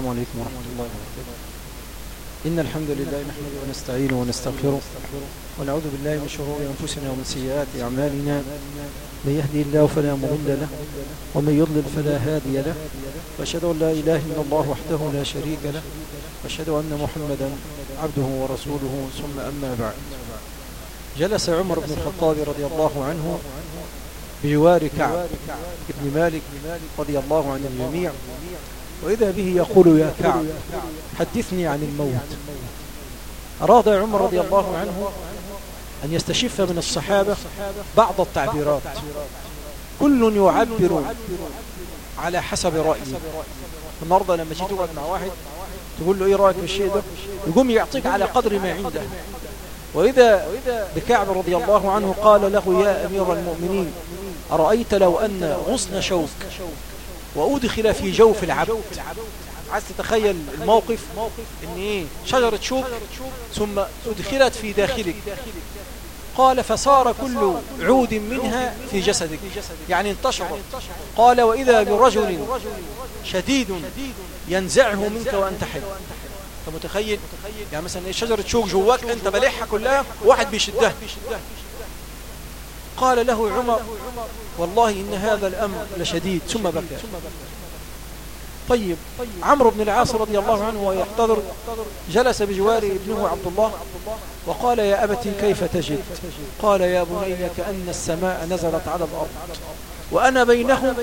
السلام عليكم ورحمة الله وبركاته. إن الحمد لله نحمده ونستعينه ونستغفره ونعوذ بالله من شرور أنفسنا ومن سيئات أعمالنا. من يهدي الله فلا مضل له ومن يضلل فلا هادي له. وأشهد أن لا إله إلا الله وحده لا شريك له. وأشهد أن محمدا عبده ورسوله. ثم أما بعد. جلس عمر بن الخطاب رضي الله عنه بجوار كعب بن مالك رضي الله عن الجميع. وإذا به يقول يا كعب حدثني عن الموت. أراد عمر رضي الله عنه أن يستشف من الصحابة بعض التعبيرات. كل يعبر على حسب رأيه النهارده لما تيجي تقعد مع واحد تقول له إيه رأيك في الشيء ده؟ يقوم يعطيك على قدر ما عنده. وإذا بكعب رضي الله عنه قال له يا أمير المؤمنين أرأيت لو أن غصن شوك؟ وأدخل في جوف العبد. عايز تتخيل الموقف؟ ان إيه شجرة شوك ثم أدخلت في داخلك. قال فصار كل عود منها في جسدك يعني انتشرت. قال وإذا برجل شديد ينزعه منك وأنت حي أنت متخيل؟ يعني مثلا إيه شجرة شوك جواك أنت بلعها كلها واحد بيشدها. قال له عمر والله إن هذا الأمر لشديد ثم بكى. طيب عمرو بن العاص رضي الله عنه ويحتضر جلس بجواره ابنه عبد الله وقال يا أبت كيف تجد؟ قال يا بني كأن السماء نزلت على الأرض وأنا بينه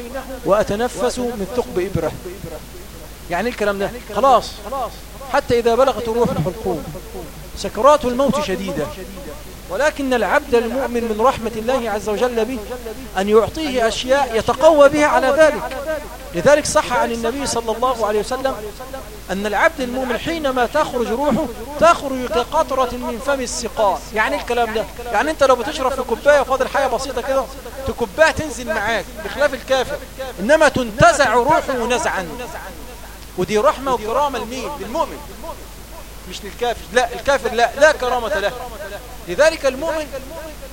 وأتنفس من ثقب إبرة. يعني الكلام ده خلاص حتى إذا بلغت روح الحلقوم سكرات الموت شديدة. ولكن العبد المؤمن من رحمة الله عز وجل به أن يعطيه أشياء يتقوى بها على ذلك. لذلك صح عن النبي صلى الله عليه وسلم أن العبد المؤمن حينما تخرج روحه تخرج كقطرة من فم السقاء. يعني الكلام ده؟ يعني أنت لو بتشرب في كوباية فاضل حاجة بسيطة كده تكباية تنزل معاك بخلاف الكافر. إنما تنتزع روحه نزعا. ودي رحمة وكرامة لمين؟ للمؤمن. مش للكافر. لا الكافر لا لا كرامة له. لذلك المؤمن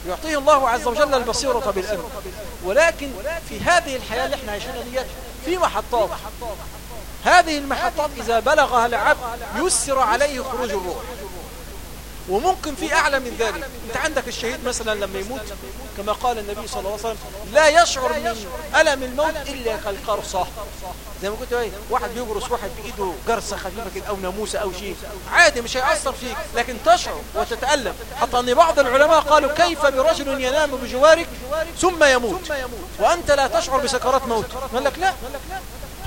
يعطيه الله عز وجل البصيرة بالأمر ولكن في هذه الحياة اللي إحنا عايشينها ديت في محطات. هذه المحطات إذا بلغها العبد يسر عليه خروج الروح. وممكن في أعلى من ذلك. أنت عندك الشهيد مثلا لما يموت كما قال النبي صلى الله عليه وسلم لا يشعر من ألم الموت إلا كالقرصة. زي ما كنت إيه واحد بيجرس واحد بإيده جرسة خفيفة كده أو ناموسة أو شيء عادي مش هيأثر فيك لكن تشعر وتتألم. حتى أن بعض العلماء قالوا كيف برجل ينام بجوارك ثم يموت؟ وأنت لا تشعر بسكرات موت. قال لك لا.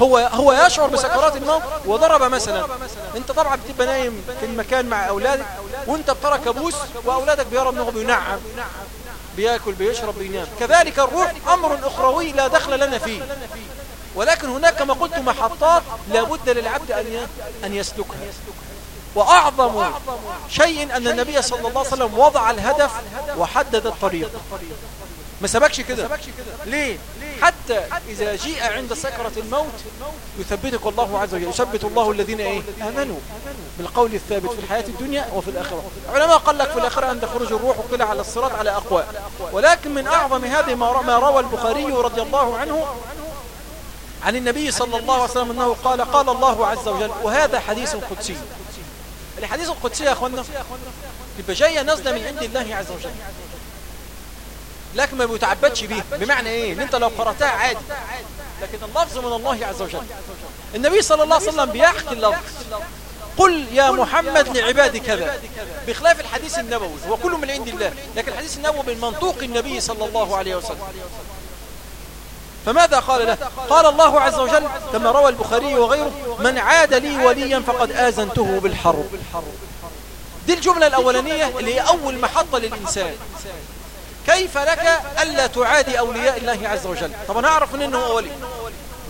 هو هو يشعر بسكرات الموت وضرب مثلا. أنت طبعا بتبقى نايم في المكان مع أولادك وأنت بترى كابوس وأولادك بيرى إنه بينعم بياكل بيشرب بينام. كذلك الروح أمر أخروي لا دخل لنا فيه. ولكن هناك كما قلت محطات لابد للعبد أن أن يسلكها. وأعظم شيء أن النبي صلى الله عليه وسلم وضع الهدف وحدد الطريق. ما سبكش كده؟ ليه؟ حتى إذا جيء عند سكرة الموت يثبتك الله عز وجل يثبت الله الذين إيه؟ آمنوا بالقول الثابت في الحياة الدنيا وفي الآخرة. علماء قال لك في الآخرة عند خروج الروح وقل على الصراط على أقوى. ولكن من أعظم هذه ما روى البخاري رضي الله عنه عن النبي صلى الله عليه وسلم أنه قال قال الله عز وجل وهذا حديث قدسي. الحديث القدسي يا أخوانا يبقى جاية من عند الله عز وجل. لكن ما بيتعبدش بيه. بمعنى إيه؟ إن أنت لو قرأتها عادي. لكن اللفظ من الله عز وجل. النبي صلى الله عليه وسلم بيحكي اللفظ. قل يا محمد لعبادي كذا. بخلاف الحديث النبوي هو كله من عند الله. لكن الحديث النبوي من منطوق النبي صلى الله عليه وسلم. فماذا قال له؟ قال الله عز وجل كما روى البخاري وغيره من عاد لي وليا فقد آذنته بالحرب. دي الجملة الأولانية اللي هي أول محطة للإنسان. كيف لك ألا تعادي أولياء الله عز وجل؟ طب أنا أعرف من أنه أولي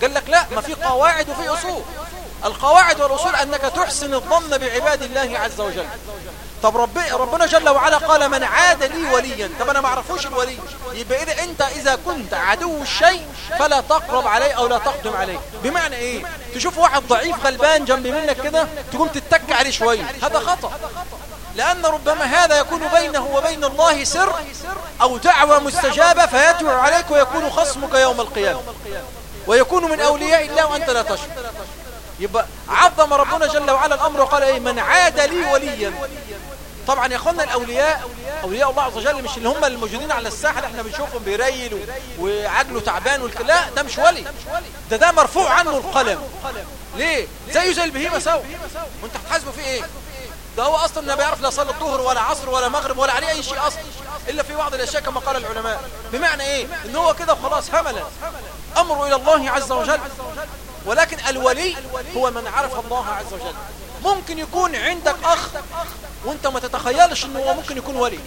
قال لك لا ما في قواعد وفي أصول. القواعد والأصول أنك تحسن الظن بعباد الله عز وجل. طب رب ربنا جل وعلا قال من عاد لي وليا. طب أنا ما أعرفوش الولي. يبقى إذا أنت إذا كنت عدو الشيء فلا تقرب عليه أو لا تقدم عليه. بمعنى إيه؟ تشوف واحد ضعيف غلبان جنب منك كده تقوم تتك عليه شوية هذا خطأ. لأن ربما هذا يكون بينه وبين الله سر أو دعوة مستجابة فيدعو عليك ويكون خصمك يوم القيامة. ويكون من أولياء الله وأنت لا تشعر يبقى عظم ربنا جل وعلا الأمر وقال إيه؟ من عاد لي وليا. طبعا يا أخوانا الأولياء أولياء الله عز وجل مش اللي هم الموجودين على الساحة اللي إحنا بنشوفهم بيريل وعجله تعبان والكلا ده مش ولي. ده ده مرفوع عنه القلم. ليه؟ زيه زي البهيمة سوا. وأنت هتحاسبه في إيه؟ ده هو أصلا ما بيعرف لا صلاه الظهر ولا عصر ولا مغرب ولا عليه أي شيء أصلا إلا في بعض الأشياء كما قال العلماء. بمعنى إيه؟ إن هو كده خلاص هملا. أمره إلى الله عز وجل. ولكن الولي هو من عرف الله عز وجل. ممكن يكون عندك أخ وانت ما تتخيلش إنه هو ممكن يكون ولي.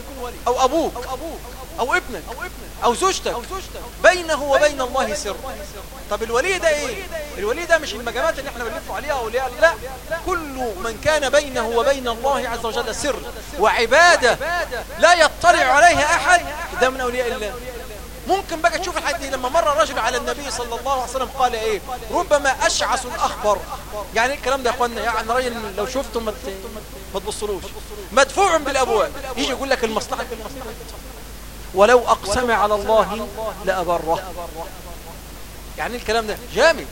أو أبوك. أو ابنك. أو زوجتك. بينه وبين الله سر. طب الولي ده إيه؟ الولي ده مش المجامات اللي إحنا بنلف عليها أولياء لا. كل من كان بينه وبين الله عز وجل سر وعبادة لا يطلع عليها أحد ده من أولياء الله. ممكن بقى تشوف الحديث لما مر رجل على النبي صلى الله عليه وسلم قال إيه؟ ربما أشعث الأخبر. يعني الكلام ده يا إخوانا؟ يعني راجل لو شفته ما تبصلوش مدفوع بالأبواب. يجي يقول لك المصلحة. ولو أقسم على الله لأبره. يعني الكلام ده جامد.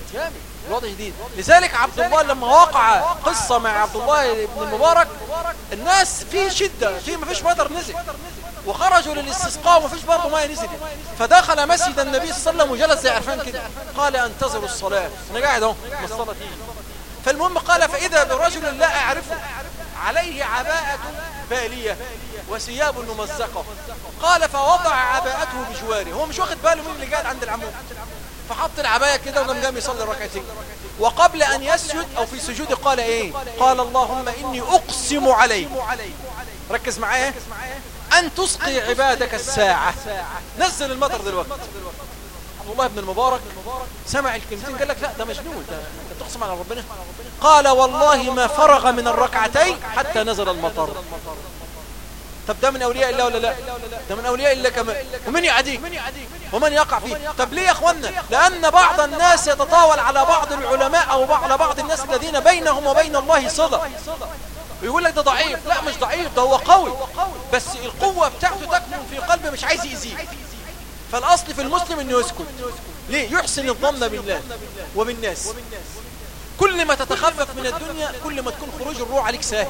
الوضع جديد. لذلك عبد الله لما وقع قصة مع عبد الله بن المبارك الناس في شدة في ما فيش مطر نزل. وخرجوا للاستسقاء وما فيش برضه ماء نزل. فدخل مسجد النبي صلى الله عليه وسلم وجلس زي عرفان كده. قال انتظروا الصلاة. أنا قاعد أهو. ما الصلاة فالمهم قال فإذا برجل لا أعرفه عليه عباءة بالية وثياب ممزقة. قال فوضع عباءته بجواره. هو مش واخد باله مين اللي قاعد عند العمود. فحط العباية كده وقام قام يصلي ركعتين. وقبل أن يسجد أو في سجود قال إيه؟ قال اللهم إني أقسم عليك. ركز معايا. أن تسقي عبادك الساعة. نزل المطر دلوقتي. عبد الله بن المبارك سمع الكلمتين قال لك لا ده مجنون ده تقسم على ربنا. قال والله ما فرغ من الركعتين حتى نزل المطر. طب ده من أولياء الله ولا لا؟ ده من أولياء الله كمان ومن يعديك؟ ومن يقع فيه؟ طب ليه يا أخوانا لأن بعض الناس يتطاول على بعض العلماء أو على بعض الناس الذين بينهم وبين الله صلة. ويقول لك ده ضعيف. لا مش ضعيف ده هو قوي. بس القوة بتاعته تكمن في قلبه مش عايز يزيد فالأصل في المسلم إنه يسكت. ليه؟ يحسن الظن بالله وبالناس. كل ما تتخفف من الدنيا كل ما تكون خروج الروح عليك ساهل.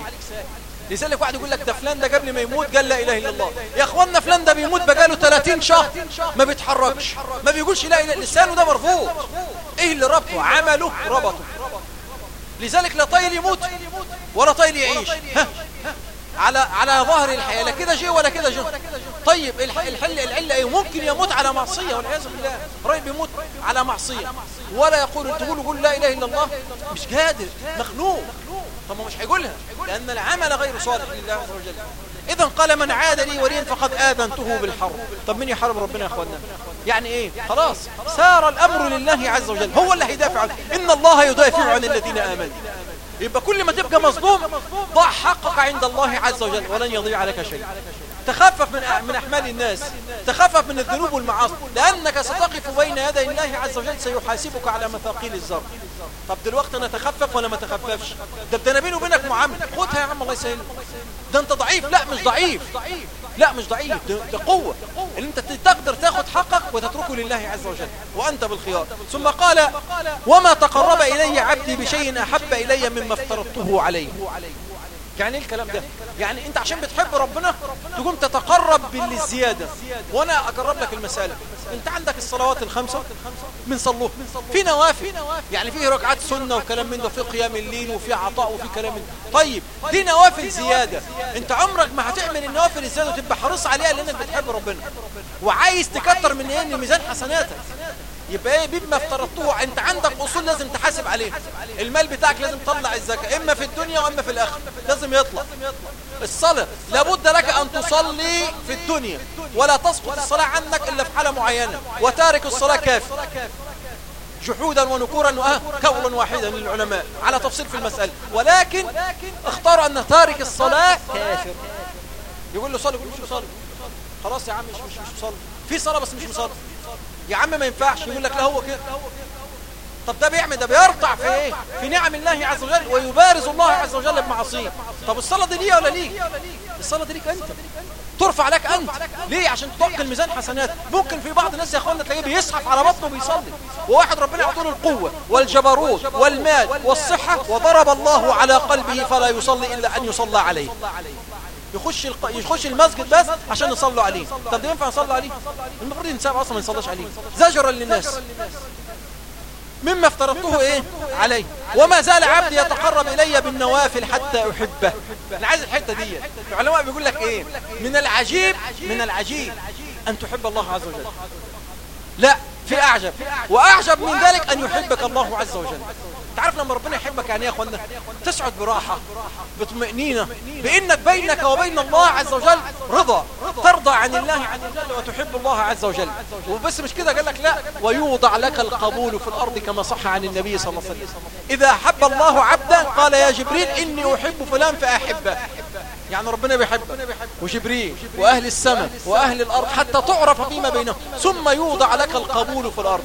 لذلك واحد يقول لك ده فلان ده قبل ما يموت قال لا إله إلا الله. يا أخوانا فلان ده بيموت بقاله 30 شهر ما بيتحركش ما بيقولش لا إله لسانه ده مرفوض إيه اللي ربطه؟ عمله ربطه. لذلك لا طايل يموت ولا طايل يعيش. ها؟ على على ظهر الحياة لا كده جه ولا كده جه طيب الحل العلة إيه؟ ممكن يموت على معصية والعياذ بالله. رأي بيموت على معصية. ولا يقول تقول قول لا إله إلا الله مش قادر مخنوق. طب مش هيقولها لأن العمل غير صالح لله عز وجل. اذا قال من عاد لي وليا فقد آذنته بالحرب. طب مين يحارب ربنا يا اخوانا يعني إيه؟ خلاص سار الأمر لله عز وجل. هو اللي هيدافع عنه. إن الله يدافع عن الذين آمنوا. يبقى كل ما تبقى مظلوم ضع حقك عند الله عز وجل ولن يضيع لك شيء. تخفف من من أحمال الناس تخفف من الذنوب والمعاصي لأنك ستقف بين يدي الله عز وجل سيحاسبك على مثاقيل الزر طب دلوقتي أنا تخفف ولا ما تخففش ده ده بيني وبينك معامل. خدها يا عم الله يسهل. ده أنت ضعيف. لا مش ضعيف. لا مش ضعيف. ده قوة. إن أنت تقدر تاخد حقك وتتركه لله عز وجل. وأنت بالخيار. ثم قال وما تقرب إلي عبدي بشيء أحب إلي مما افترضته عليه. يعني إيه الكلام ده؟ يعني أنت عشان بتحب ربنا تقوم تتقرب بالزيادة وأنا أقرب لك المسألة. أنت عندك الصلوات الخمسة؟ من صلوه. في نوافل. يعني فيه ركعات سنة وكلام من ده في قيام الليل وفي عطاء وفي كلام من ده. طيب دي نوافل زيادة. أنت عمرك ما هتعمل النوافل الزيادة وتبقى حريص عليها لأنك بتحب ربنا. وعايز تكتر من إيه ميزان حسناتك. يبقى إيه؟ بما افترضته انت عندك اصول لازم تحاسب عليها. المال بتاعك لازم تطلع الزكاة إما في الدنيا وإما في الآخرة. لازم يطلع. الصلاة لابد لك أن تصلي في الدنيا ولا تسقط الصلاة عنك إلا في حالة معينة. وتارك الصلاة كافر جحودا ونكورا وأه كولا واحدا للعلماء على تفصيل في المسألة. ولكن اختار أن تارك الصلاة كافر يقول له صلي يقول مش مصلي خلاص يا عم مش مش مش مصلي. في صلاة بس مش مصلي. يا عم ما ينفعش يقول لك لا هو كده. طب ده بيعمل ده بيرتع في إيه؟ في نعم الله عز وجل ويبارز الله عز وجل بمعاصيه. طب الصلاة دي ليه ولا ليك؟ الصلاة دي ليك أنت. ترفع لك أنت. ليه؟ عشان تطق الميزان حسنات. ممكن في بعض الناس يا اخوانا تلاقيه بيسحف على بطنه وبيصلي. وواحد ربنا يعطيه القوة والجبروت والمال والصحة وضرب الله على قلبه فلا يصلي إلا أن يصلى عليه. يخش الق... يخش المسجد بس عشان يصلوا عليه. طب ده ينفع نصلي عليه؟ المفروض الإنسان أصلا ما يصليش عليه. زجرا للناس. مما افترضته إيه؟ عليه. وما زال عبدي يتقرب إلي بالنوافل حتى أحبه. أنا عايز الحتة دي. العلماء بيقول لك إيه؟ من العجيب من العجيب أن تحب الله عز وجل. لا. في أعجب. وأعجب من ذلك أن يحبك الله عز وجل. تعرف لما ربنا يحبك يعني يا أخوانا تسعد براحة بطمئنينة بإنك بينك وبين الله عز وجل رضا ترضى عن الله عز وجل وتحب الله عز وجل. وبس مش كده؟ قال لك لا. ويوضع لك القبول في الأرض كما صح عن النبي صلى الله عليه وسلم. إذا أحب الله عبدا قال يا جبريل إني أحب فلان فأحبه. يعني ربنا بيحبك وجبريل وأهل السماء وأهل الأرض حتى تعرف فيما بينهم. ثم يوضع لك القبول في الأرض.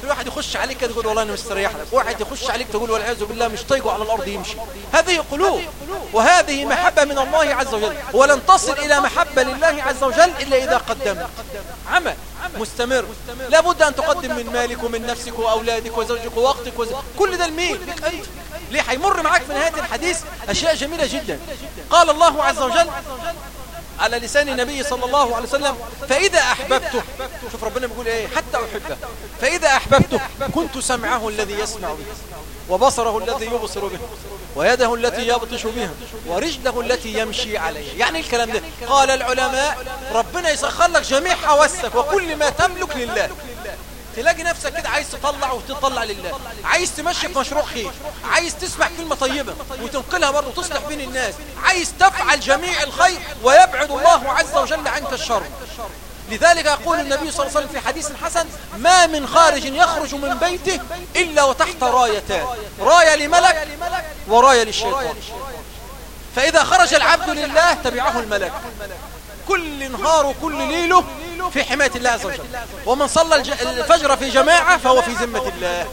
في واحد يخش عليك تقول والله أنا مستريح لك. واحد يخش عليك تقول والعياذ بالله مش طايقه على الأرض يمشي. هذه قلوب. وهذه محبة من الله عز وجل. ولن تصل إلى محبة لله عز وجل إلا إذا قدمت. عمل مستمر. لابد أن تقدم من مالك ومن نفسك وأولادك وزوجك ووقتك. كل ده أنت. ليه؟ هيمر معاك في نهاية الحديث أشياء جميلة جدا. قال الله عز وجل على لسان النبي صلى الله عليه وسلم فإذا أحببته شوف ربنا بيقول إيه؟ حتى أحبه. فإذا أحببته كنت سمعه الذي يسمع به وبصره الذي يبصر به ويده التي يبطش بها ورجله التي يمشي عليها يعني الكلام ده؟ قال العلماء ربنا يسخر لك جميع حواسك وكل ما تملك لله. تلاقي نفسك كده عايز تطلع وتطلع لله. عايز تمشي في مشروع خير. عايز تسمع كلمة طيبة وتنقلها برضه تصلح بين الناس. عايز تفعل جميع الخير ويبعد الله عز وجل عنك الشر. لذلك يقول النبي صلى الله عليه وسلم في حديث حسن ما من خارج يخرج من بيته إلا وتحت رايتان. راية لملك وراية للشيطان. فإذا خرج العبد لله تبعه الملك. كل نهار وكل ليله في حماية الله عز وجل. ومن صلى الفجر في جماعة فهو في ذمة الله.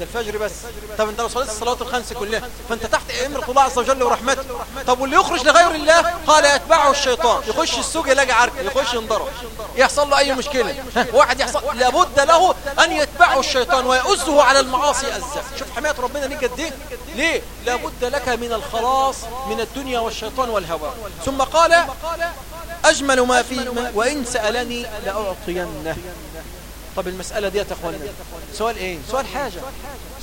ده الفجر بس. طب انت لو صليت الصلاة الخمس كلها فانت تحت امرة الله عز وجل ورحمته. طب واللي يخرج لغير الله؟ قال يتبعه الشيطان. يخش السوق يلاقي عركه يخش ينضرب. يحصل له أي مشكلة؟ واحد يحصل لابد له أن يتبعه الشيطان ويؤزه على المعاصي أزة شوف حماية ربنا ليك قد إيه؟ ليه؟ لابد لك من الخلاص من الدنيا والشيطان والهوى. ثم قال أجمل ما فيه وإن سألني لأعطينه. طب المسألة دي يا أخوانا سؤال إيه؟ سؤال حاجة.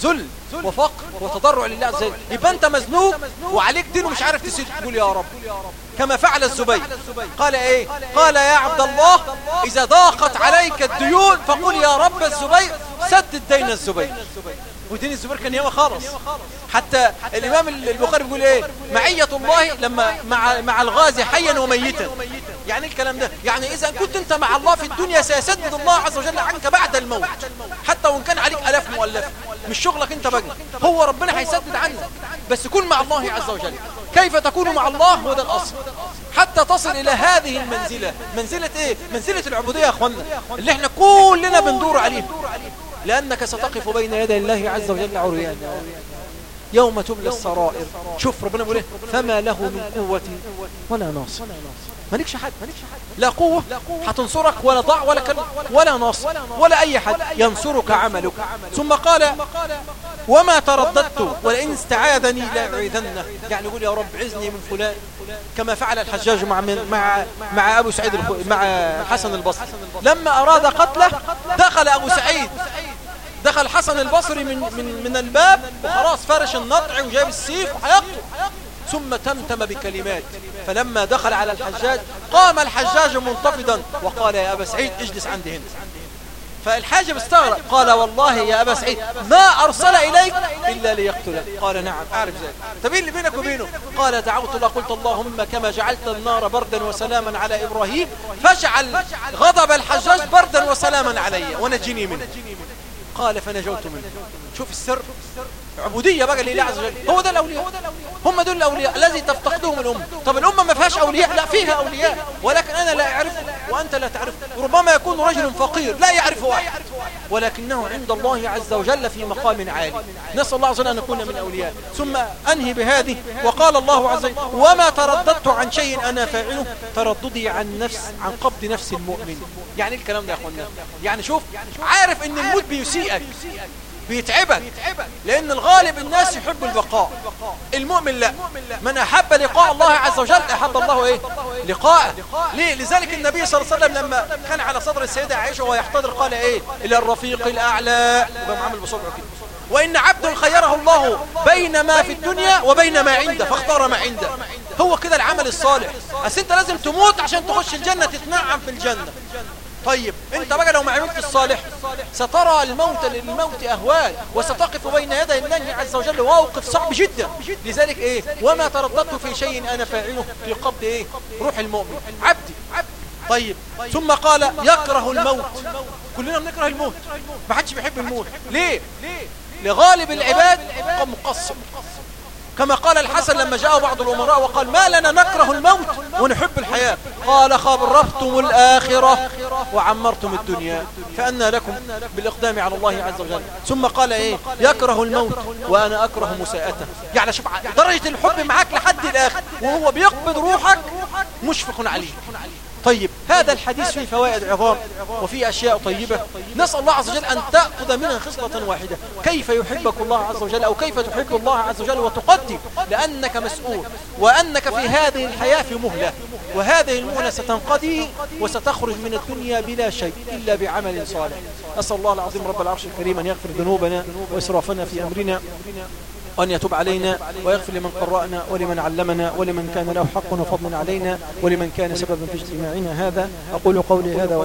ذل وفقر وتضرع لله عز وجل. يبقى أنت مزنوق وعليك دين ومش عارف تسيد تقول يا رب. كما فعل الزبير. قال إيه؟ قال يا عبد الله إذا ضاقت عليك الديون فقل يا رب الزبير. سدد دين الزبير ودين الزبير كان ياما خالص. حتى الإمام البخاري بيقول إيه؟ معية الله لما مع, مع الغازي حيا وميتا. يعني الكلام ده؟ يعني إذا كنت أنت مع الله في الدنيا سيسدد الله عز وجل عنك بعد الموت حتى وإن كان عليك ألاف مؤلفة مش شغلك أنت بقى. هو ربنا هيسدد عنك. بس كن مع الله عز وجل. كيف تكون مع الله هو ده الأصل. حتى تصل إلى هذه المنزلة. منزلة إيه؟ منزلة العبودية يا أخوانا. اللي إحنا كلنا بندور عليه لأنك ستقف بين يدي الله عز وجل عريان يوم تبلى السرائر. شوف ربنا بيقول إيه؟ فما له من قوة ولا ناصر. مالكش حد. لا قوة هتنصرك ولا ضع ولا كلمة ولا ناصر. ولا أي حد ينصرك عملك. ثم قال وما ترددت ولئن استعاذني لا أعيذنه. يعني يقول يا رب عزني من فلان. كما فعل الحجاج مع من مع مع أبو سعيد مع حسن البصري. لما أراد قتله دخل أبو سعيد. دخل حسن البصري من من من الباب وخلاص فرش النطع وجاب السيف وهيقتل ثم تمتم بكلمات. فلما دخل على الحجاج قام الحجاج منتفضا وقال يا أبا سعيد اجلس عندي هنا فالحاجب استغرب قال والله يا أبا سعيد ما أرسل إليك إلا ليقتلك. قال نعم أعرف ذلك. طب اللي بينك وبينه؟ قال دعوت الله قلت اللهم كما جعلت النار بردا وسلاما على إبراهيم فاجعل غضب الحجاج بردا وسلاما علي ونجني منه. قال فنجوت منه. شوف السر. عبودية بقى لله عز وجل. هو ده الأولياء. هم دول الأولياء الذي تفتقدهم الأمة. طب الأمة فيهاش أولياء. لا فيها أولياء. ولكن أنا لا أعرف وأنت لا تعرف. ربما يكون رجل فقير. لا يعرف واحد. ولكنه عند الله عز وجل في مقام عالي. نسأل الله عز وجل أن نكون من أولياء. ثم أنهي بهذه. وقال الله عز وجل وما ترددت عن شيء أنا فاعله. ترددي عن نفس عن قبض نفس المؤمن. يعني إيه الكلام ده يا أخوانا؟ يعني شوف عارف إن الموت بيسيئك. بيتعبك. لأن الغالب الناس يحب البقاء. المؤمن لا. من أحب لقاء الله عز وجل أحب الله إيه؟ لقاءه. ليه؟ لذلك النبي صلى الله عليه وسلم لما كان على صدر السيدة عائشة وهو يحتضر قال إيه؟ إلى الرفيق الأعلى. وقام عامل بصبعه كده. وإن عبد خيره الله بين ما في الدنيا وبين ما عنده. فاختار ما عنده. هو كده العمل الصالح. بس أنت لازم تموت عشان تخش الجنة تتنعم في الجنة. طيب انت بقى لو ما عملت الصالح سترى الموت للموت اهوال وستقف بين يدي الله عز وجل موقف صعب جدا. لذلك إيه؟ وما ترددت في شيء أنا فاعله في قبض إيه؟ روح المؤمن. عبدي. طيب ثم قال يكره الموت. كلنا بنكره الموت. ما حدش بيحب الموت. ليه؟ لغالب العباد مقصر كما قال الحسن لما جاء بعض الأمراء وقال ما لنا نكره الموت ونحب الحياة. قال خبرتم الآخرة وعمرتم الدنيا. فأنا لكم بالإقدام على الله عز وجل. ثم قال إيه؟ يكره الموت وأنا أكره مساءته. يعني شوف درجة الحب معاك لحد الآخر. وهو بيقبض روحك مشفق عليه طيب هذا الحديث فيه فوائد عظام وفيه أشياء طيبة. نسأل الله عز وجل أن تأخذ منها خصلة واحدة. كيف يحبك الله عز وجل أو كيف تحب الله عز وجل وتقدم؟ لأنك مسؤول وأنك في هذه الحياة في مهلة. وهذه المهلة ستنقضي وستخرج من الدنيا بلا شيء إلا بعمل صالح. أسأل الله العظيم رب العرش الكريم أن يغفر ذنوبنا وإسرافنا في أمرنا. وأن يتوب علينا ويغفر لمن قرأنا ولمن علمنا ولمن كان له حق وفضل علينا ولمن كان سببا في اجتماعنا هذا. أقول قولي هذا